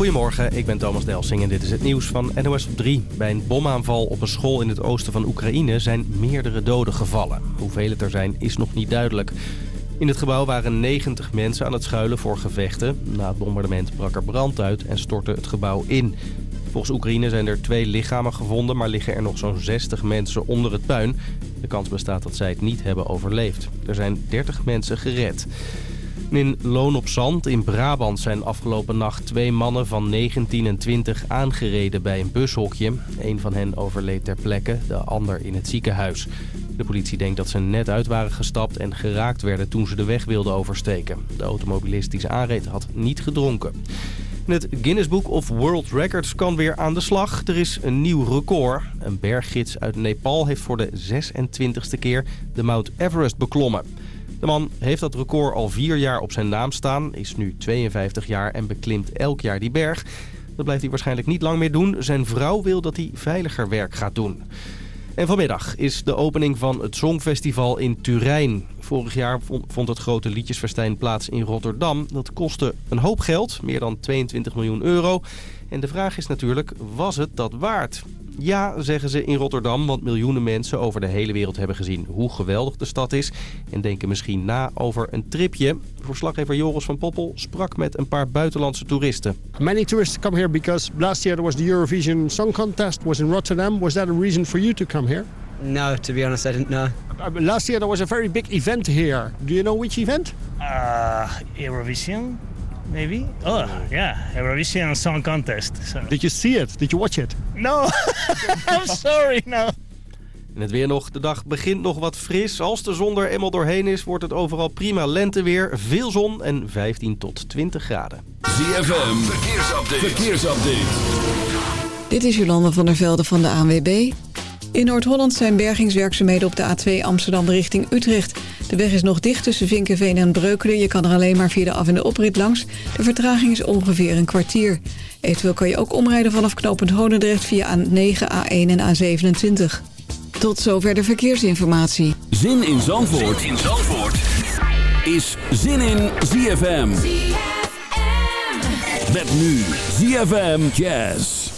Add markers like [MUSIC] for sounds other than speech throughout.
Goedemorgen, ik ben Thomas Delsing en dit is het nieuws van NOS op 3. Bij een bomaanval op een school in het oosten van Oekraïne zijn meerdere doden gevallen. Hoeveel het er zijn is nog niet duidelijk. In het gebouw waren 90 mensen aan het schuilen voor gevechten. Na het bombardement brak er brand uit en stortte het gebouw in. Volgens Oekraïne zijn er twee lichamen gevonden, maar liggen er nog zo'n 60 mensen onder het puin. De kans bestaat dat zij het niet hebben overleefd. Er zijn 30 mensen gered. In Loon op Zand in Brabant zijn afgelopen nacht twee mannen van 19 en 20 aangereden bij een bushokje. Een van hen overleed ter plekke, de ander in het ziekenhuis. De politie denkt dat ze net uit waren gestapt en geraakt werden toen ze de weg wilden oversteken. De automobilist die ze aanreed had niet gedronken. Het Guinness Book of World Records kan weer aan de slag. Er is een nieuw record. Een berggids uit Nepal heeft voor de 26e keer de Mount Everest beklommen. De man heeft dat record al vier jaar op zijn naam staan, is nu 52 jaar en beklimt elk jaar die berg. Dat blijft hij waarschijnlijk niet lang meer doen. Zijn vrouw wil dat hij veiliger werk gaat doen. En vanmiddag is de opening van het Songfestival in Turijn. Vorig jaar vond het grote liedjesfestijn plaats in Rotterdam. Dat kostte een hoop geld, meer dan 22 miljoen euro. En de vraag is natuurlijk, was het dat waard? Ja, zeggen ze in Rotterdam, want miljoenen mensen over de hele wereld hebben gezien hoe geweldig de stad is. En denken misschien na over een tripje. Verslaggever Joris van Poppel sprak met een paar buitenlandse toeristen. Many tourists come here because last year there was the Eurovision Song Contest was in Rotterdam. Was that a reason for you to come here? No, to be honest, I didn't know. Last year there was a very big event here. Do you know which event? Uh, Eurovision, maybe. Oh, yeah, Eurovision Song Contest. So. Did you see it? Did you watch it? No, [LAUGHS] I'm sorry, no. En het weer nog. De dag begint nog wat fris. Als de zon er eenmaal doorheen is, wordt het overal prima lenteweer. Veel zon en 15 tot 20 graden. ZFM, verkeersupdate. verkeersupdate. Dit is Jolande van der Velde van de ANWB. In Noord-Holland zijn bergingswerkzaamheden op de A2 Amsterdam richting Utrecht. De weg is nog dicht tussen Vinkenveen en Breukelen. Je kan er alleen maar via de af- en de oprit langs. De vertraging is ongeveer een kwartier. Eventueel kan je ook omrijden vanaf knooppunt Honendrecht via A9, A1 en A27. Tot zover de verkeersinformatie. Zin in Zandvoort, zin in Zandvoort. is Zin in ZFM. Met nu ZFM Jazz.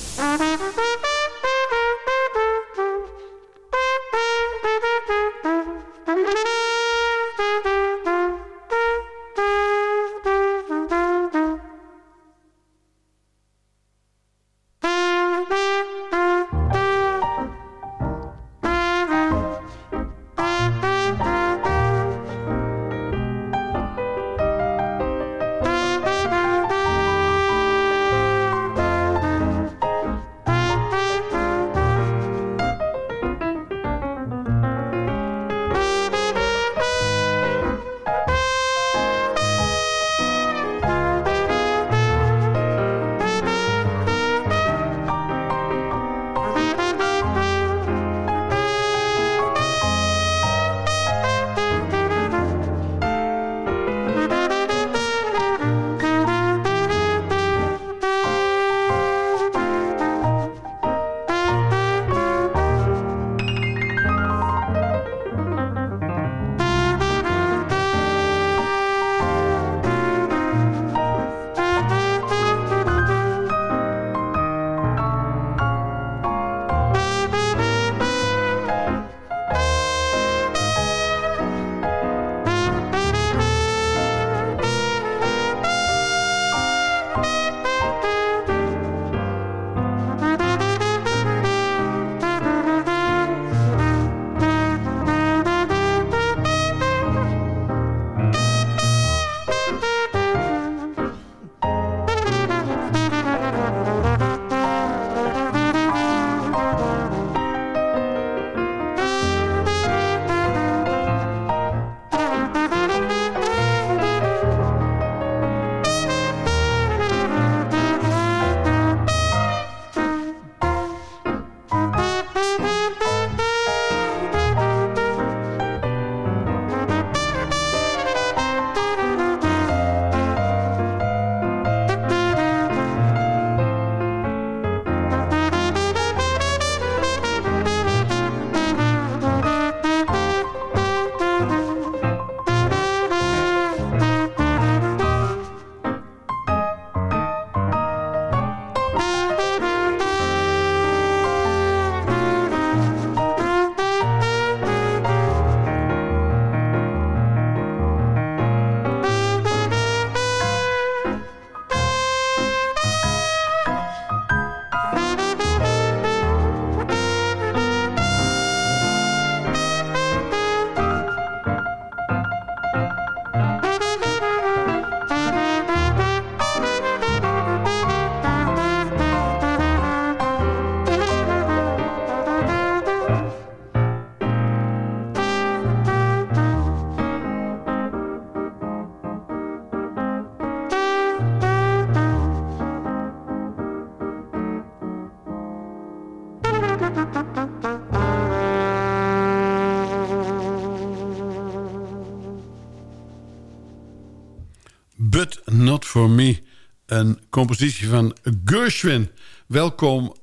For Me. Een compositie van Gershwin. Welkom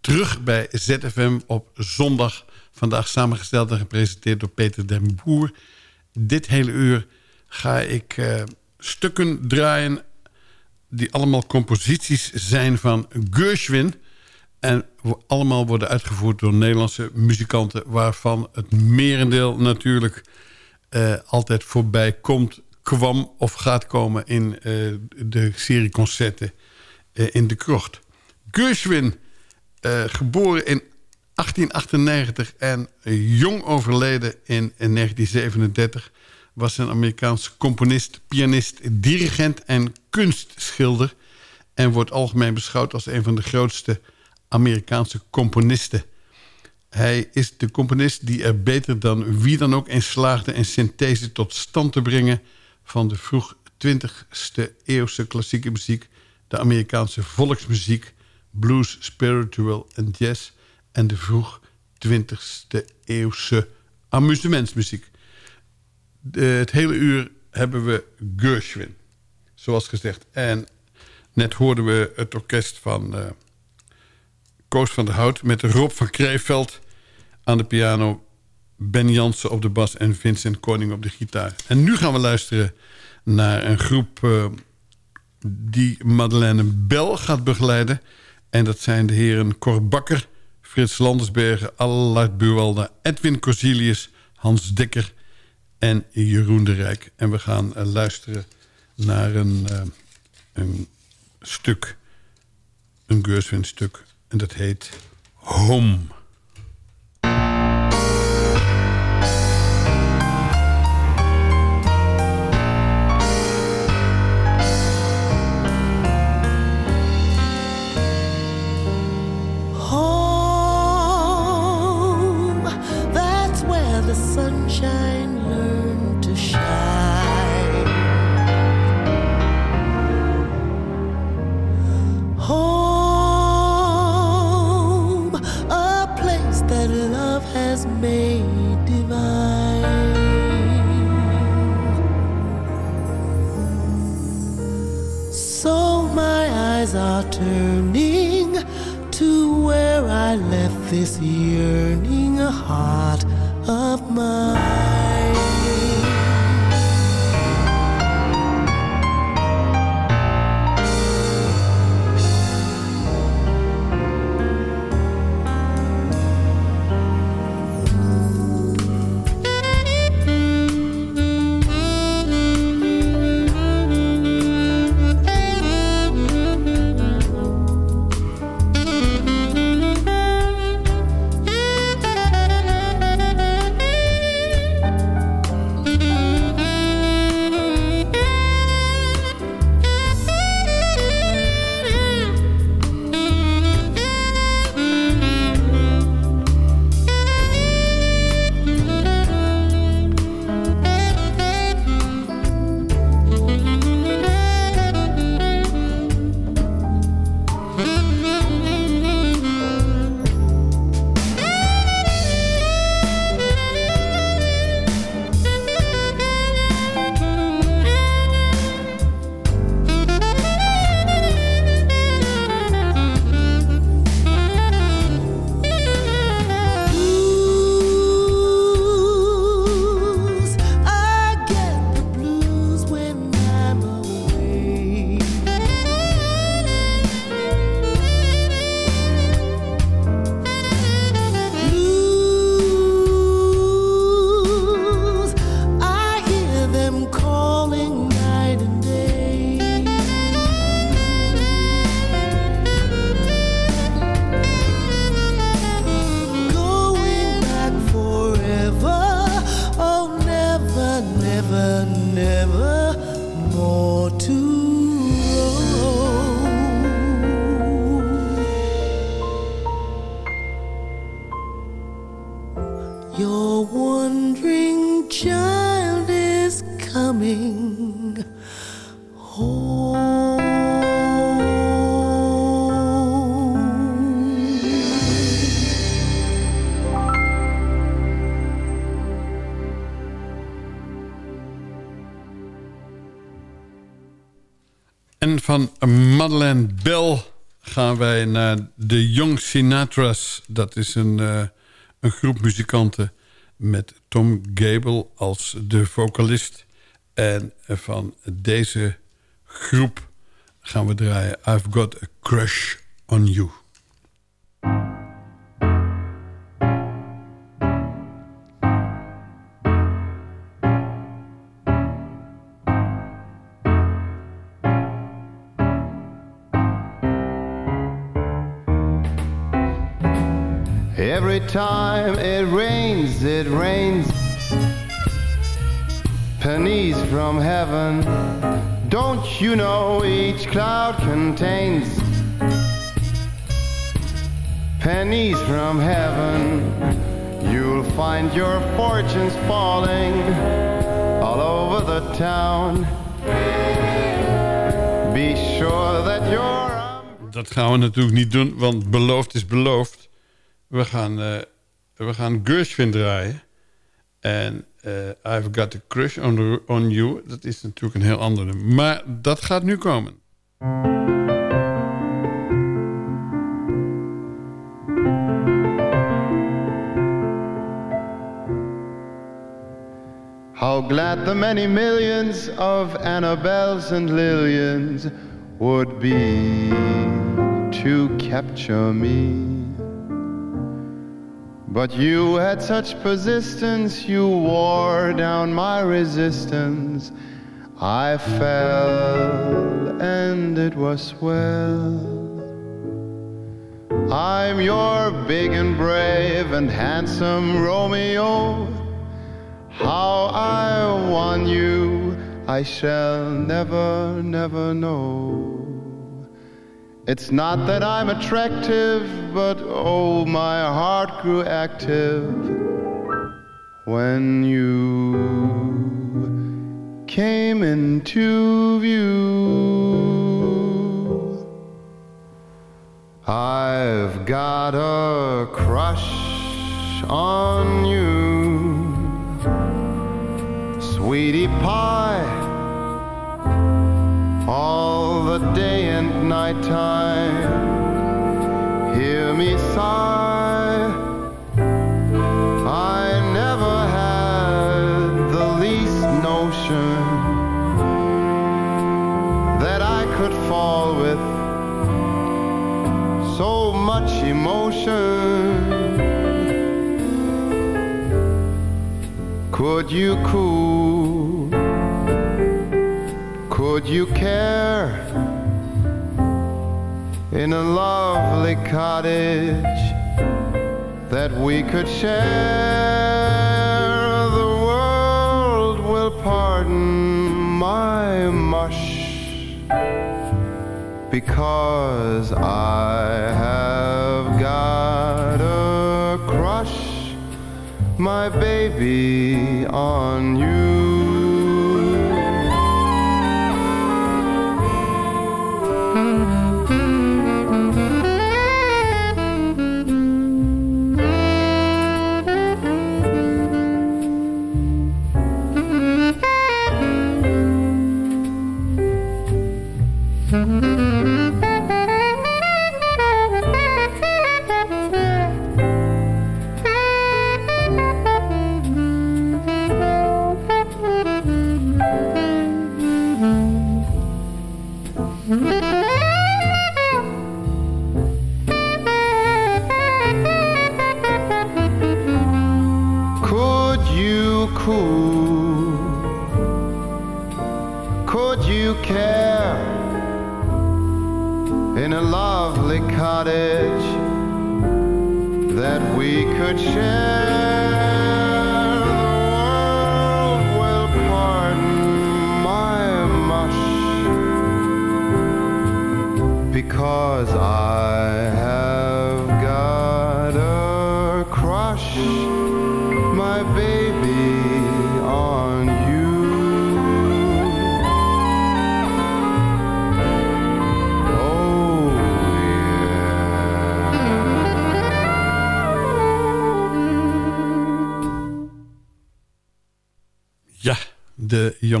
terug bij ZFM op zondag. Vandaag samengesteld en gepresenteerd door Peter den Boer. Dit hele uur ga ik uh, stukken draaien... die allemaal composities zijn van Gershwin... En allemaal worden uitgevoerd door Nederlandse muzikanten... waarvan het merendeel natuurlijk uh, altijd voorbij komt kwam of gaat komen in uh, de serie concerten uh, in de krocht. Gershwin, uh, geboren in 1898 en jong overleden in, in 1937... was een Amerikaans componist, pianist, dirigent en kunstschilder... en wordt algemeen beschouwd als een van de grootste Amerikaanse componisten... Hij is de componist die er beter dan wie dan ook in slaagde... een synthese tot stand te brengen van de vroeg 20e eeuwse klassieke muziek... de Amerikaanse volksmuziek, blues, spiritual en jazz... en de vroeg 20e eeuwse amusementsmuziek. Het hele uur hebben we Gershwin, zoals gezegd. En net hoorden we het orkest van uh, Koos van der Hout... met Rob van Kreeveld aan de piano... Ben Jansen op de bas en Vincent Koning op de gitaar. En nu gaan we luisteren naar een groep uh, die Madeleine Bel gaat begeleiden. En dat zijn de heren Cor Bakker, Frits Landersbergen, Allard Buwalda, Edwin Corsilius, Hans Dekker en Jeroen de Rijk. En we gaan uh, luisteren naar een, uh, een stuk, een Gershwin stuk. En dat heet Home. Sinatra's. Dat is een, eh, een groep muzikanten met Tom Gable als de vocalist. En van deze groep gaan we draaien I've Got a Crush on You. Time it rains, it rains pennies from heaven. Don't you know each cloud contains pennies from heaven? You'll find your fortunes falling all over the town. Be sure that you're. Dat gaan we natuurlijk niet doen, want beloofd is beloofd. We gaan, uh, we gaan Gershwin draaien. En uh, I've Got a Crush on, on You. Dat is natuurlijk een heel andere. Maar dat gaat nu komen. How glad the many millions of Annabelles and Lillians would be to capture me. But you had such persistence, you wore down my resistance. I fell, and it was well. I'm your big and brave and handsome Romeo. How I won you, I shall never, never know. It's not that I'm attractive, but oh, my heart grew active when you came into view. I've got a crush on you, sweetie pie all day and night time. Hear me sigh. I never had the least notion that I could fall with so much emotion. Could you cool? Could you care in a lovely cottage that we could share? The world will pardon my mush because I have got a crush, my baby, on you.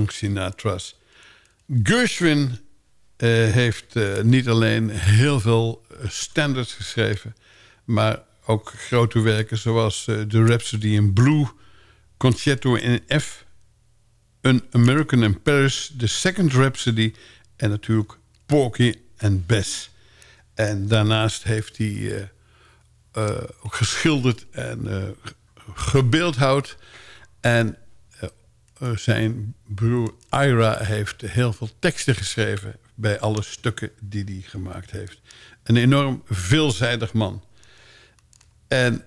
De. Gershwin eh, heeft eh, niet alleen heel veel eh, standards geschreven... maar ook grote werken zoals eh, The Rhapsody in Blue... Concerto in F... An American in Paris, The Second Rhapsody... en natuurlijk Porky and Bess. En daarnaast heeft hij ook geschilderd en gebeeldhouwd. En zijn broer Ira heeft heel veel teksten geschreven... bij alle stukken die hij gemaakt heeft. Een enorm veelzijdig man. En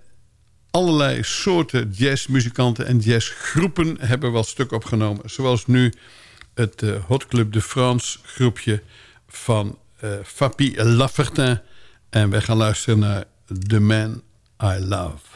allerlei soorten jazzmuzikanten en jazzgroepen... hebben wel stuk opgenomen. Zoals nu het uh, Hot Club de France groepje van uh, Fabi Laffertin. En wij gaan luisteren naar The Man I Love.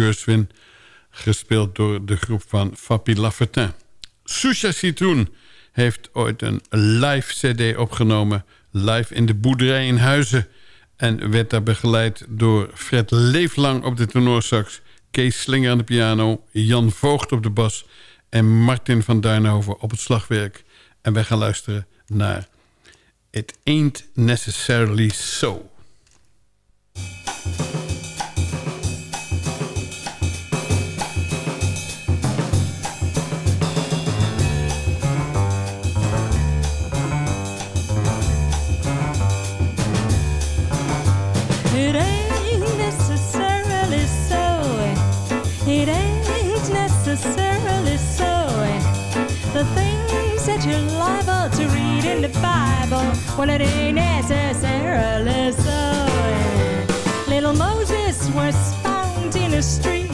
Gershwin. Gespeeld door de groep van Fabi Laffertin. Susha Citroen heeft ooit een live cd opgenomen. Live in de boerderij in Huizen. En werd daar begeleid door Fred Leeflang op de tenorsax... Kees Slinger aan de piano, Jan Voogd op de bas... en Martin van Duinhoven op het slagwerk. En wij gaan luisteren naar It Ain't Necessarily So. Well, it ain't necessarily so. Little Moses was found in a stream.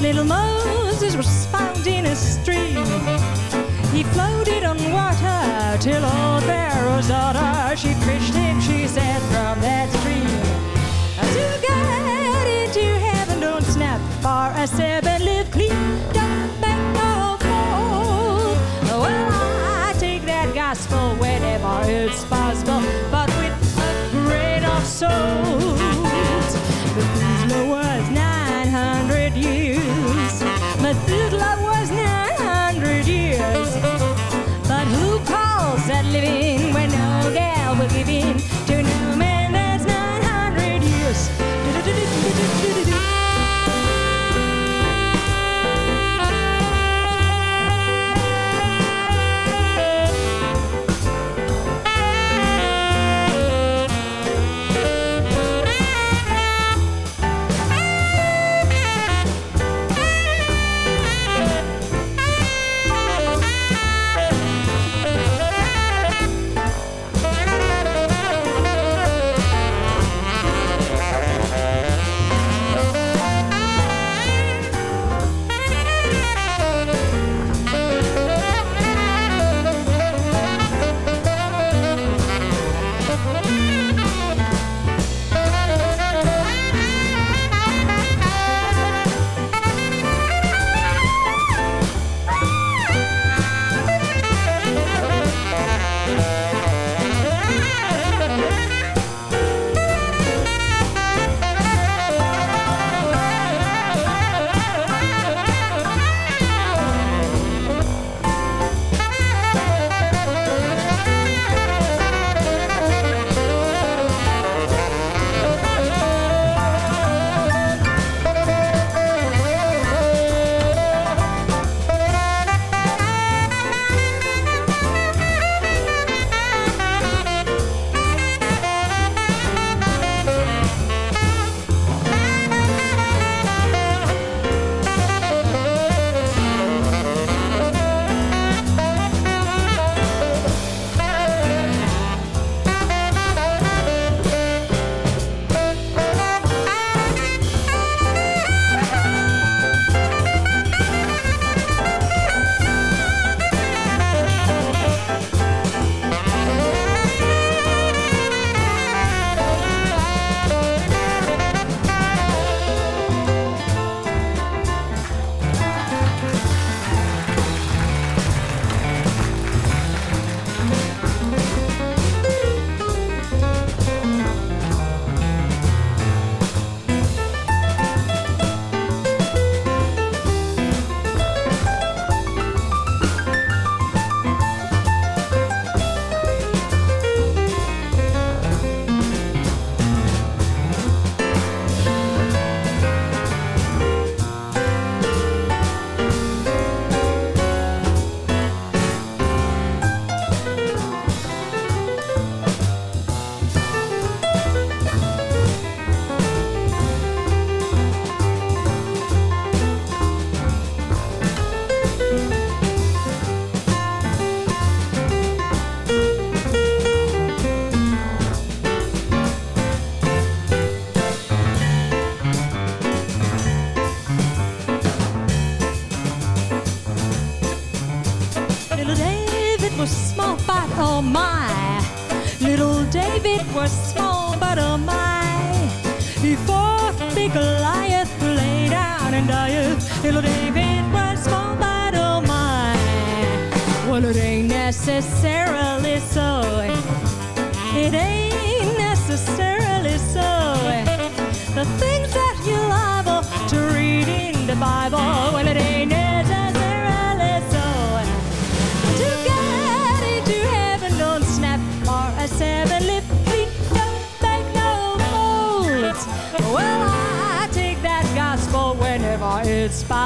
Little Moses was found in a stream. He floated on water till old Pharaoh's daughter she fished him, she said, from that stream. To get into heaven, don't snap for a seven, it's possible, but with a grain of salt. Methuselah was 900 years. Methuselah was 900 years. But who calls that living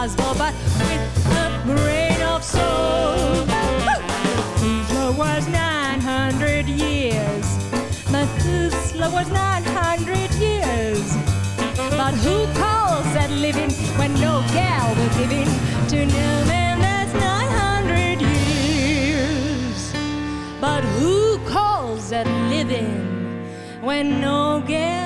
it's possible, but with a grain of salt. Methuselah was 900 years. Methuselah was 900 years. But who calls that living when no gal will give in to no man that's 900 years? But who calls that living when no gal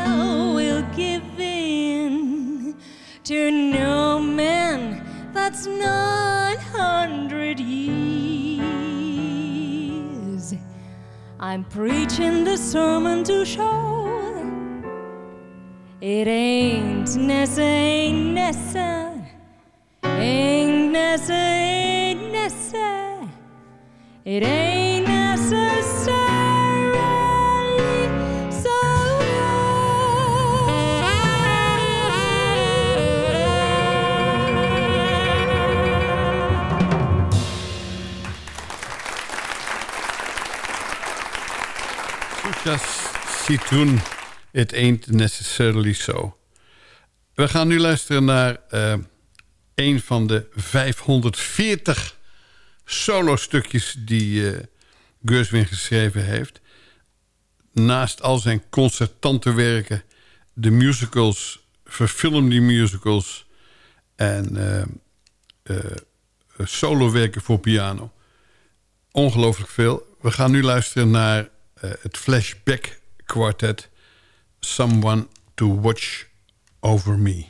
I'm preaching the sermon to show Just Citroen, It Ain't Necessarily So. We gaan nu luisteren naar eh, een van de 540 solo-stukjes die eh Gershwin geschreven heeft. Naast al zijn concertante werken, de musicals, verfilmde musicals en eh eh, solo-werken voor piano. Ongelooflijk veel. We gaan nu luisteren naar het Flashback Quartet... Someone to Watch Over Me.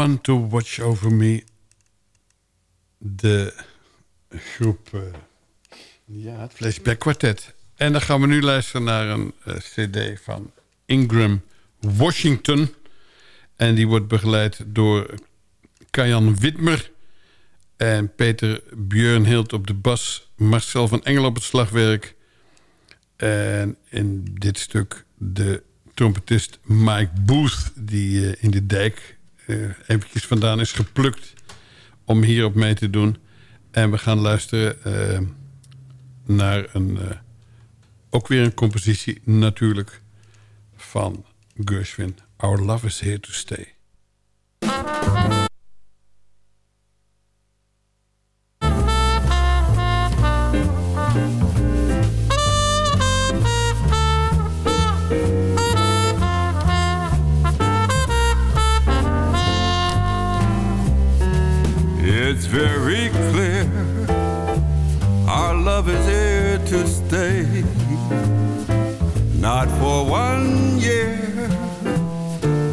To Watch Over Me. De groep... eh, ja, het Flashback Quartet. En dan gaan we nu luisteren naar een eh, cd van Ingram Washington. En die wordt begeleid door Kajan Witmer... en Peter Björnhild op de bas... Marcel van Engel op het slagwerk... en in dit stuk de trompetist Mike Booth... die eh, in de dijk eventjes vandaan is geplukt... om hierop mee te doen. En we gaan luisteren eh, naar een... eh, ook weer een compositie natuurlijk van Gershwin. Our love is here to stay.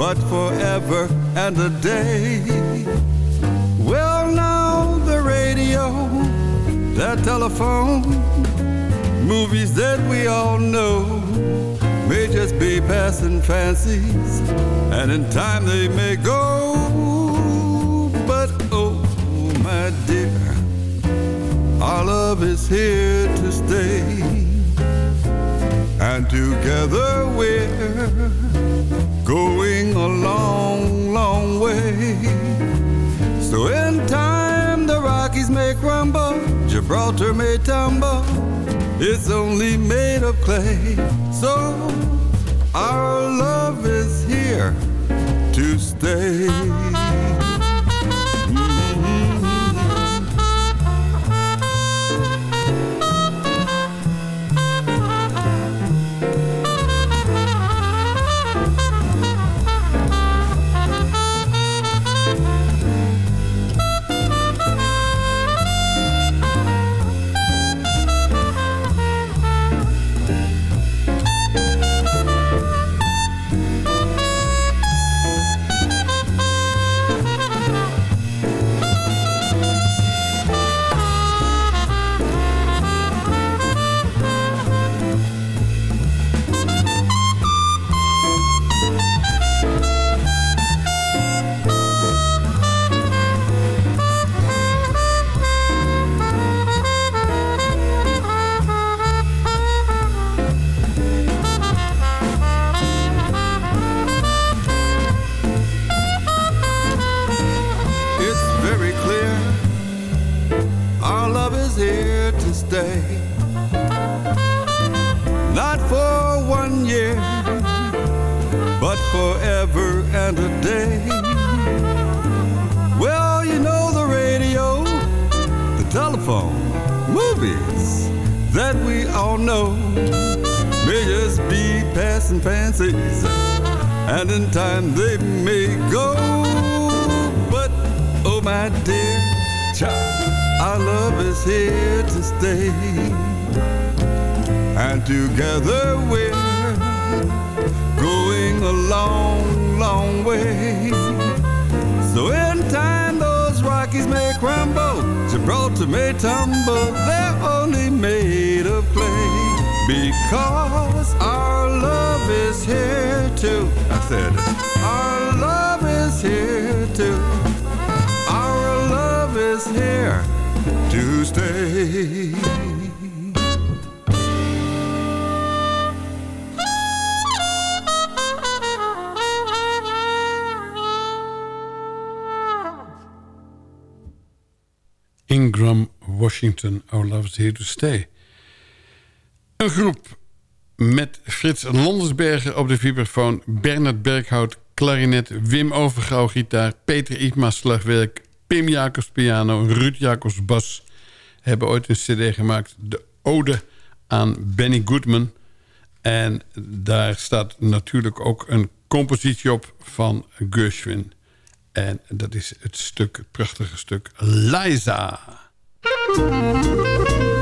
But forever and a day. Well, now the radio, the telephone, movies that we all know may just be passing fancies, and in time they may go. But oh, my dear, our love is here to stay, and together we're going a long, long way. So in time the Rockies may crumble, Gibraltar may tumble. It's only made of clay. So our love is here to stay. Movies that we all know may just be passing fancies, and in time they may go. But oh, my dear child, our love is here to stay, and together we're going a long, long way. So in time those Rockies may crumble, Gibraltar may tumble, they're only made of clay. Because our love is here to, I said, our love is here to, our love is here to stay. Washington, Our Love is Here to Stay. Een groep met Frits Landersberger op de vibrafoon... Bernard Berghout, klarinet, Wim Overgouw gitaar... Peter Ietma slagwerk, Pim Jacobs piano, Ruud Jacobs bas... hebben ooit een cd gemaakt, de Ode aan Benny Goodman... En daar staat natuurlijk ook een compositie op van Gershwin. En dat is het stuk, het prachtige stuk Liza. ハハハハ!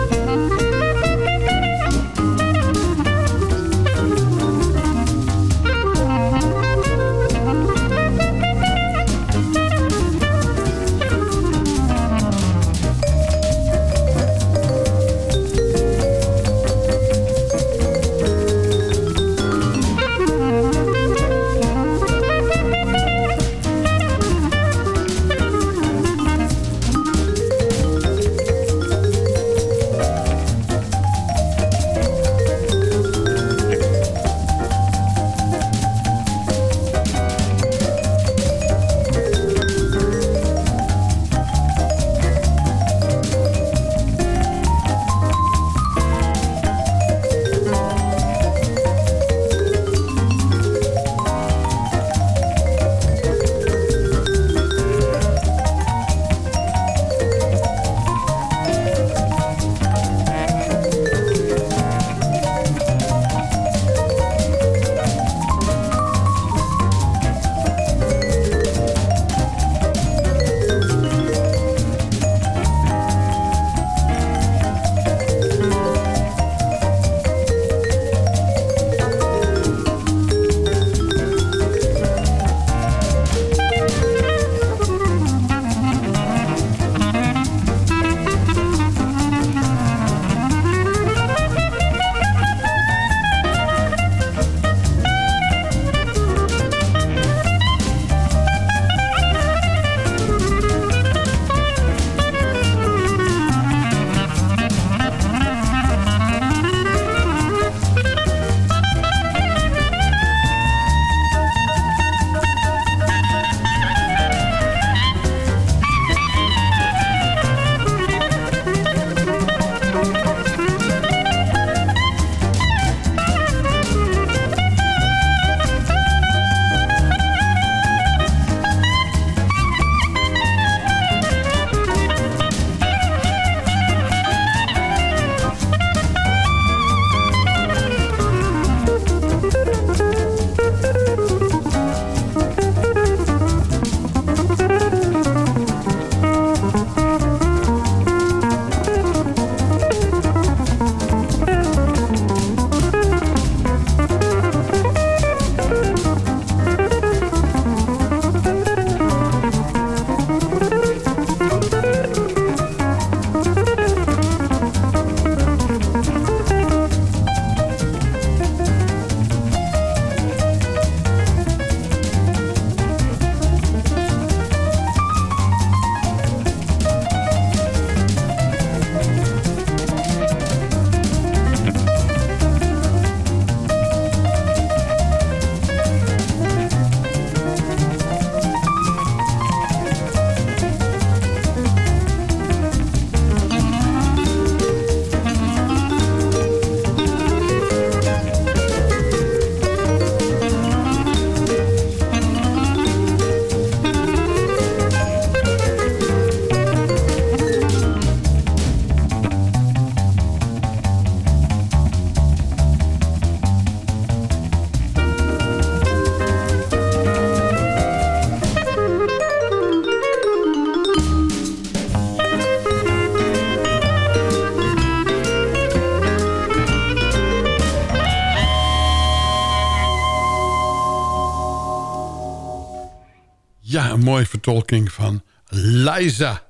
Mooie vertolking van Liza.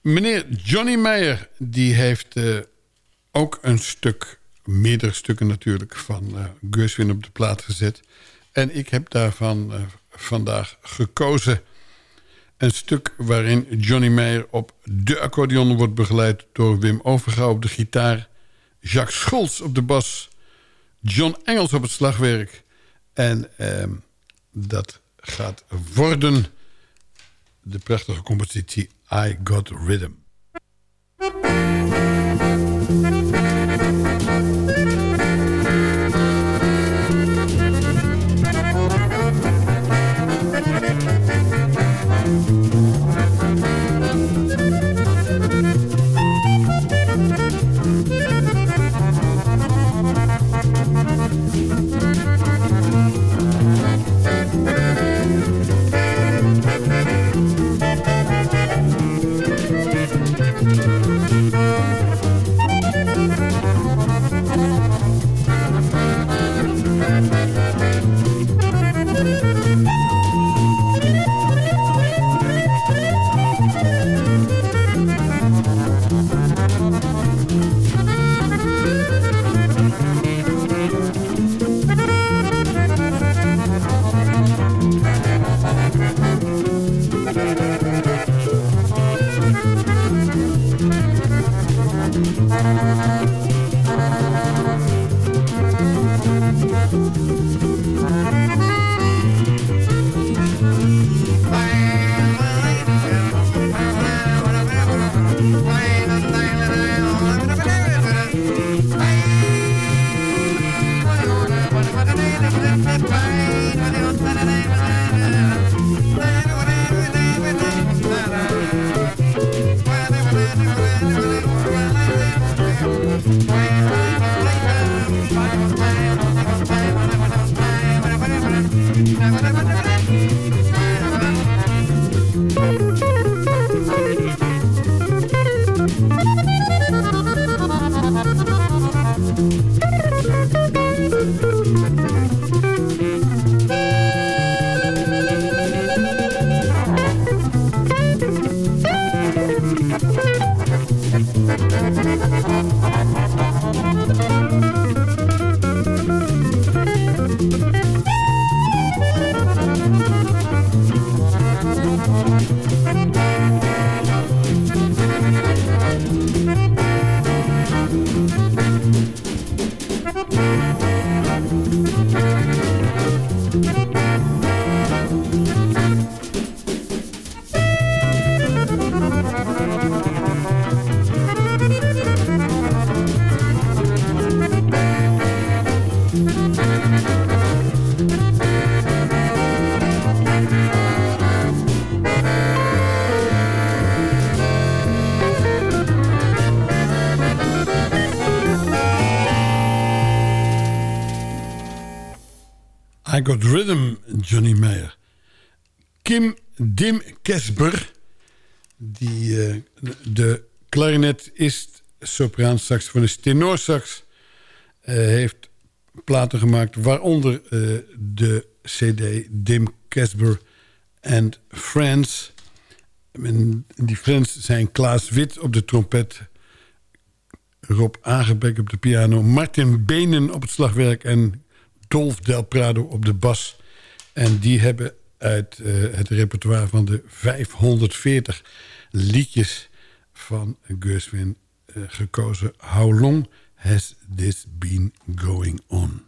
Meneer Johnny Meyer, die heeft eh, ook een stuk, meerdere stukken natuurlijk, van uh, op de plaat gezet. En ik heb daarvan eh, vandaag gekozen een stuk waarin Johnny Meyer op de accordeon wordt begeleid door Wim Overgouw op de gitaar, Jacques Scholz op de bas, John Engels op het slagwerk. En ehm, dat gaat worden de prachtige compositie I Got Rhythm. Got Rhythm, Johnny Meyer. Kim Dim Kesber, die uh, de klarinetist, sopraan saxofonist, tenorsax... Uh, heeft platen gemaakt, waaronder uh, de cd Dim Kesber and Friends. En die Friends zijn Klaas Wit op de trompet... Rob Aangebek op de piano... Martin Benen op het slagwerk en Dolf Del Prado op de bas. En die hebben uit uh, het repertoire van de 540 liedjes van Gershwin uh, gekozen. How long has this been going on?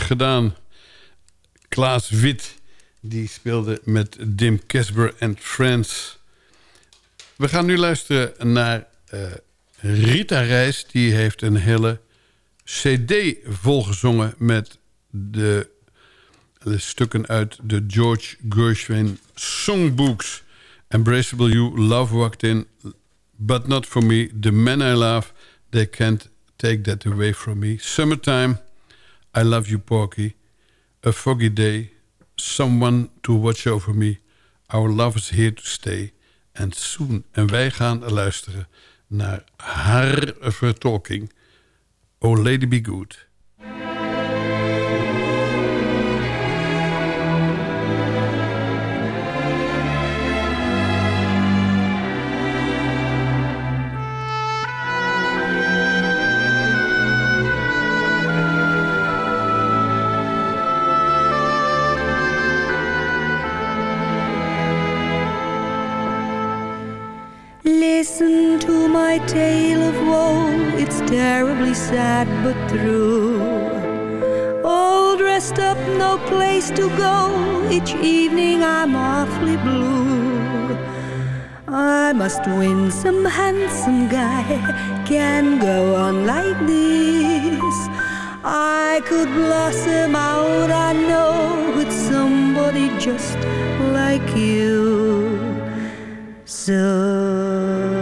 Gedaan. Klaas Wit, die speelde met Dim Casper en Friends. We gaan nu luisteren naar eh, Rita Reis. Die heeft een hele cd volgezongen met de, de stukken uit de George Gershwin Songbooks. Embraceable You, Love Walked In, But Not For Me, The Man I Love, They Can't Take That Away From Me, Summertime, I Love You Porky, A Foggy Day, Someone To Watch Over Me, Our Love Is Here To Stay, and Soon. En wij gaan luisteren naar haar vertolking, Oh Lady Be Good. Listen to my tale of woe, it's terribly sad but true. All dressed up, no place to go, each evening I'm awfully blue. I must win some handsome guy, can't go on like this. I could blossom out, I know, with somebody just like you. So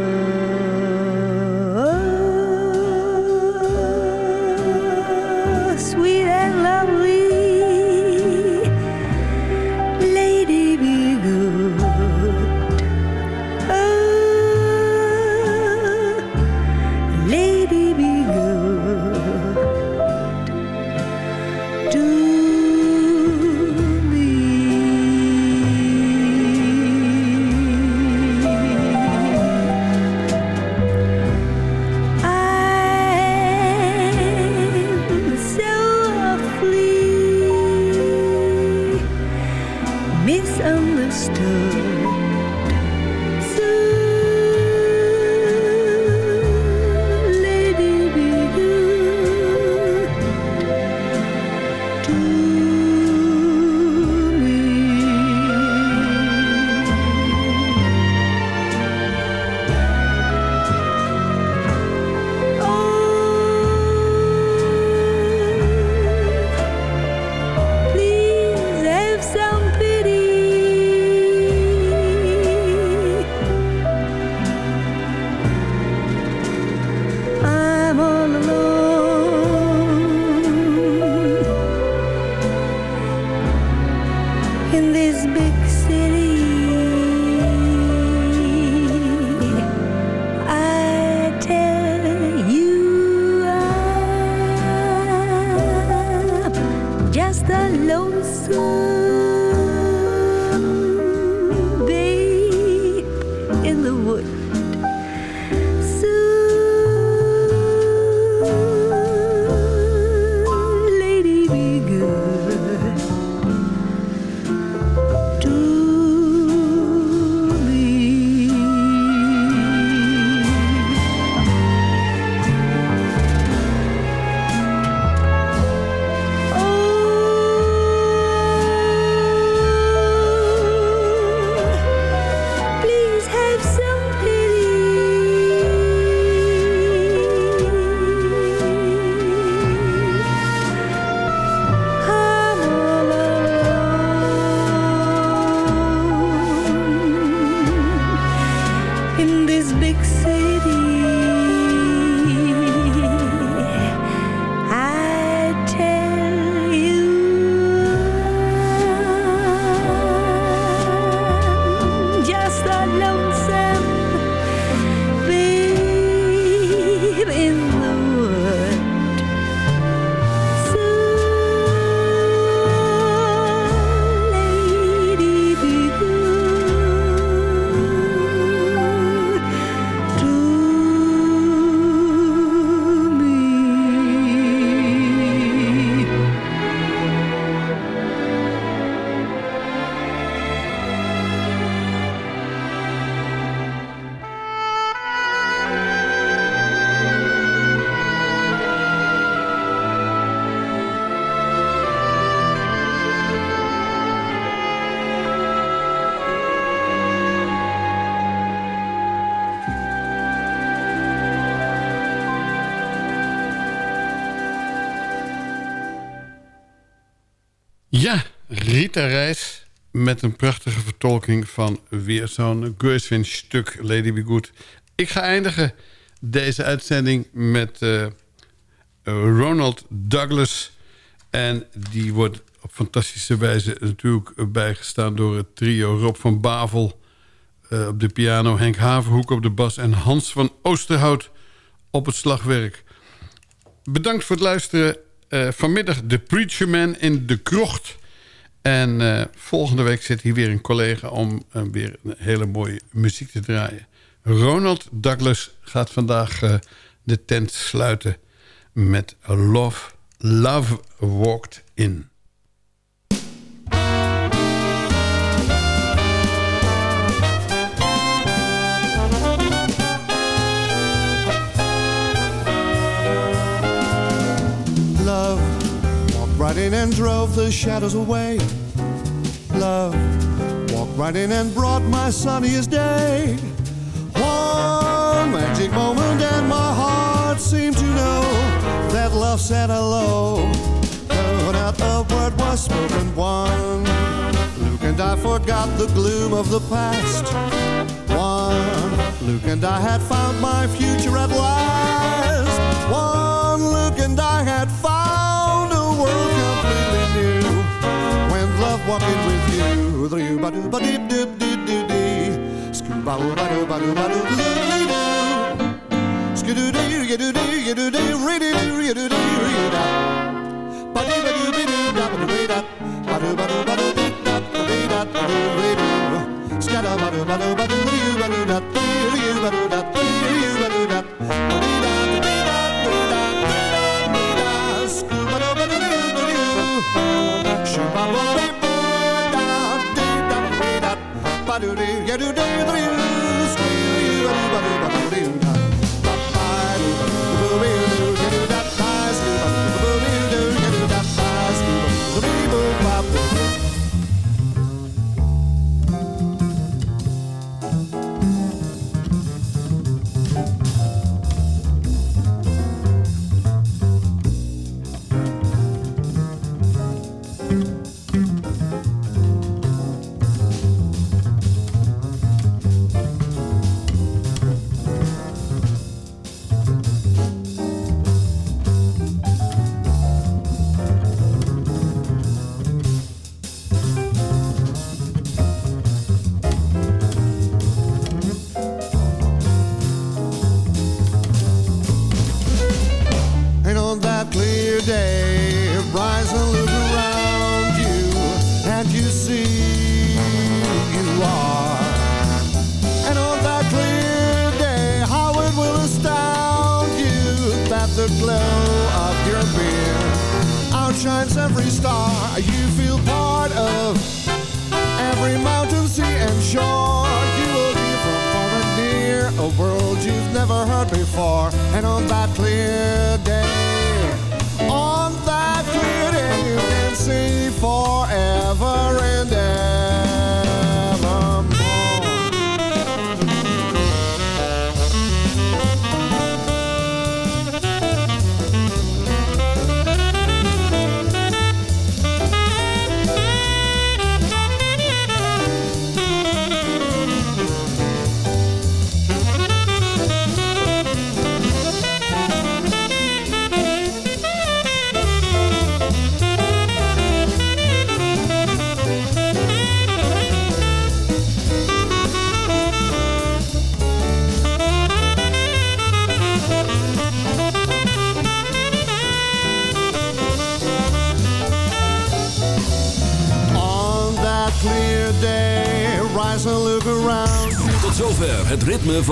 met een prachtige vertolking van weer zo'n Gershwin-stuk, Lady Be Good. Ik ga eindigen deze uitzending met eh, Ronald Douglas. En die wordt op fantastische wijze natuurlijk bijgestaan door het trio Rob van Bavel... eh, op de piano, Henk Haverhoek op de bas... en Hans van Oosterhout op het slagwerk. Bedankt voor het luisteren. Eh, vanmiddag de Preacher Man in de krocht. En eh, volgende week zit hier weer een collega om eh, weer een hele mooie muziek te draaien. Ronald Douglas gaat vandaag eh, de tent sluiten met Love, Love Walked In. In and drove the shadows away. Love walked right in and brought my sunniest day. One magic moment and my heart seemed to know that love said hello. No, not a word was spoken. One Luke and I forgot the gloom of the past. One Luke and I had found my future at last. One Luke and I had found a world. In with you, the you ba do ba dip dip dip dip dip. Scooba ba do ba do ba do doo doo you do doo you do doo re doo you do doo re da. Ba dee ba doo be doo da ba doo re da. Ba doo ba doo ba doo dee da ba dee da doo re doo. Skada ba doo ba doo ba doo doo ba doo da doo ba doo da doo ba doo da. Ba dee da ba Ba doo dee ya doo doo